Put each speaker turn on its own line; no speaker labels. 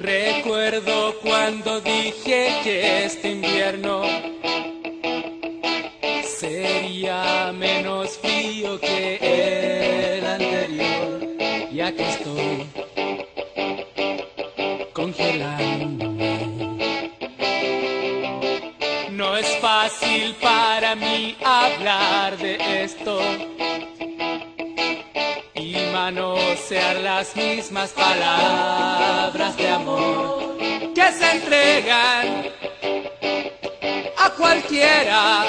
Recuerdo cuando dije que este invierno sería menos frío que el anterior. Y aquí estoy congelándome. Fácil para mí hablar de esto. Y manosear las mismas palabras de amor que se entregan a cualquiera